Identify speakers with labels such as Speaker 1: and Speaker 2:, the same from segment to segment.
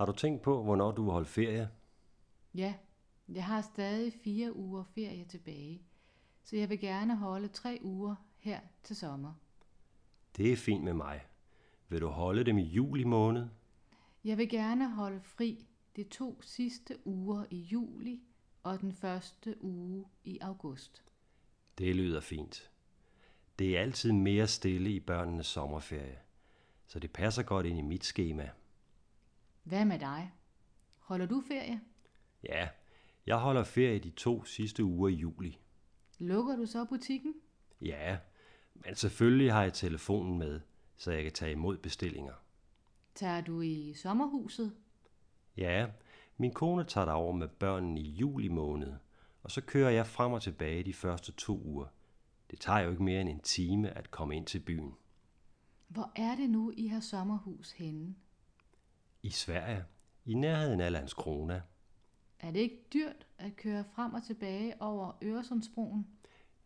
Speaker 1: Har du tænkt på, hvornår du vil holde ferie?
Speaker 2: Ja, jeg har stadig fire uger ferie tilbage, så jeg vil gerne holde tre uger her til sommer.
Speaker 1: Det er fint med mig. Vil du holde dem i juli måned?
Speaker 2: Jeg vil gerne holde fri de to sidste uger i juli og den første uge i august.
Speaker 1: Det lyder fint. Det er altid mere stille i børnenes sommerferie, så det passer godt ind i mit schema.
Speaker 2: Hvad med dig? Holder du ferie?
Speaker 1: Ja, jeg holder ferie de to sidste uger i juli.
Speaker 2: Lukker du så butikken?
Speaker 1: Ja, men selvfølgelig har jeg telefonen med, så jeg kan tage imod bestillinger.
Speaker 2: Tager du i sommerhuset?
Speaker 1: Ja, min kone tager derover med børnene i juli måned, og så kører jeg frem og tilbage de første to uger. Det tager jo ikke mere end en time at komme ind til byen.
Speaker 2: Hvor er det nu, I har sommerhus henne?
Speaker 1: I Sverige, i nærheden af Landskrona.
Speaker 2: Er det ikke dyrt at køre frem og tilbage over Øresundsbroen?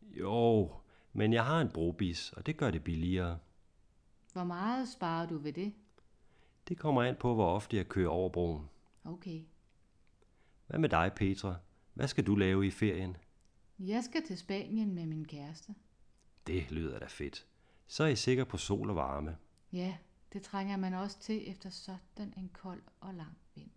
Speaker 1: Jo, men jeg har en brobis, og det gør det billigere.
Speaker 2: Hvor meget sparer du ved det?
Speaker 1: Det kommer an på, hvor ofte jeg kører over broen.
Speaker 2: Okay.
Speaker 1: Hvad med dig, Petra? Hvad skal du lave i ferien?
Speaker 2: Jeg skal til Spanien med min kæreste.
Speaker 1: Det lyder da fedt. Så er I sikker på sol og varme.
Speaker 2: Ja, det trænger man også til efter sådan en kold og lang vinter.